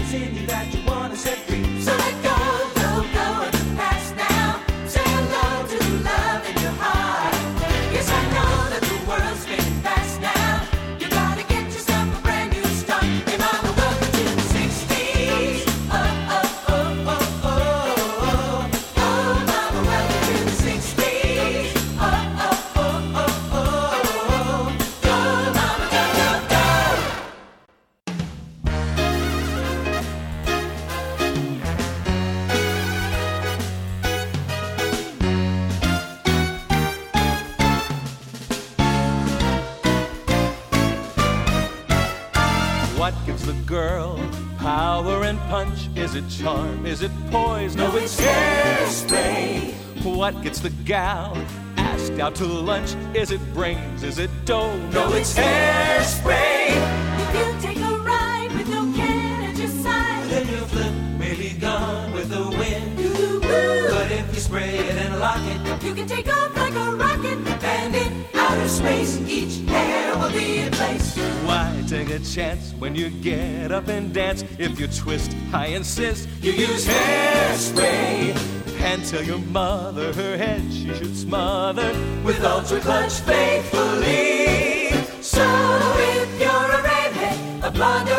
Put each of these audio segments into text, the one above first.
Senidade. Girl? Power and punch? Is it charm? Is it poise? No, it's hairspray. What gets the gal asked out to lunch? Is it brains? Is it dough? No, it's hairspray. If you take a ride with no can at your side, Then your flip may be gone with the wind. Ooh, But if you spray it and lock it, you can take off like a rocket. and in outer space, each hair will be in place. A chance when you get up and dance? If you twist, I insist you use hairspray. And tell your mother her head she should smother With Ultra Clutch faithfully. So if you're a redhead, a blonde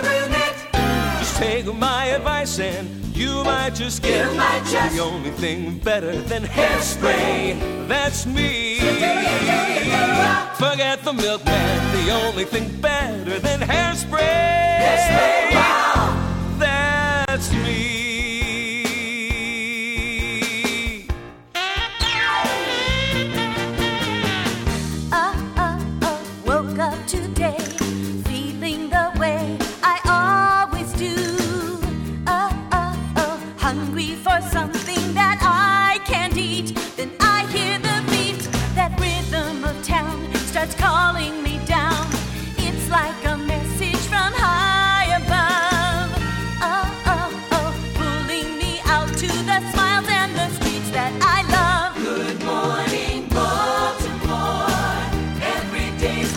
take my advice and you might just get You might just- the only thing better than hairspray. That's me. Forget the milkman. The only thing better than hairspray. Hairspray,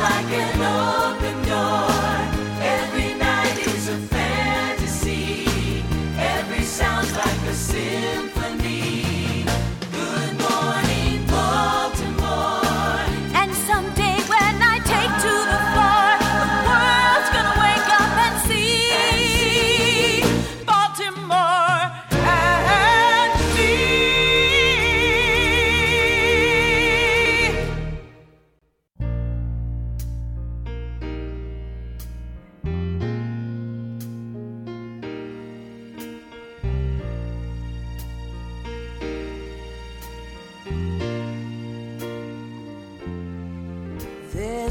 like an open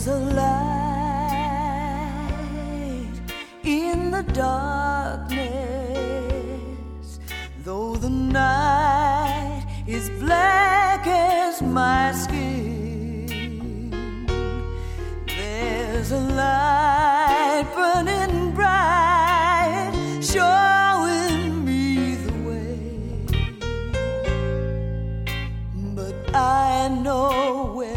There's a light in the darkness, though the night is black as my skin. There's a light burning bright, showing me the way. But I know where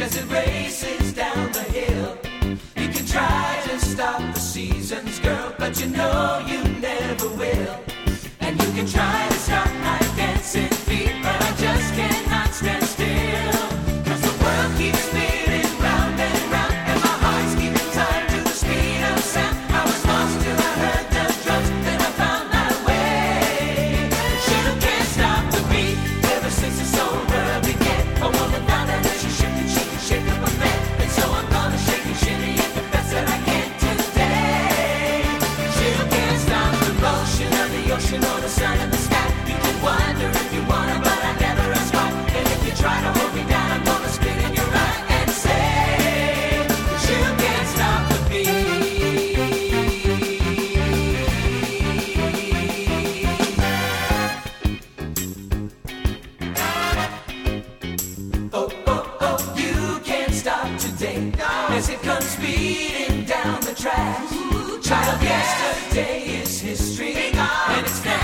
as it races down the hill. You can try to stop the seasons, girl, but you know you Yesterday is history, and it's now.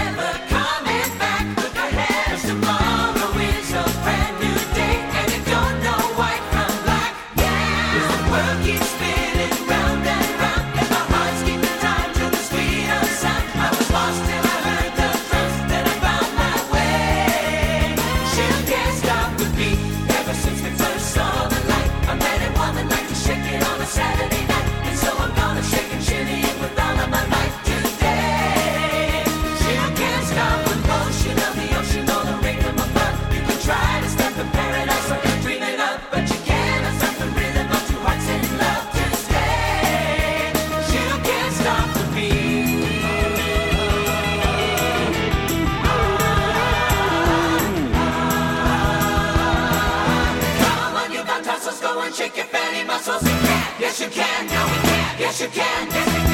shake your fanny muscles. You can. Yes, you can. Now we can. Yes, you can. Yes, you can.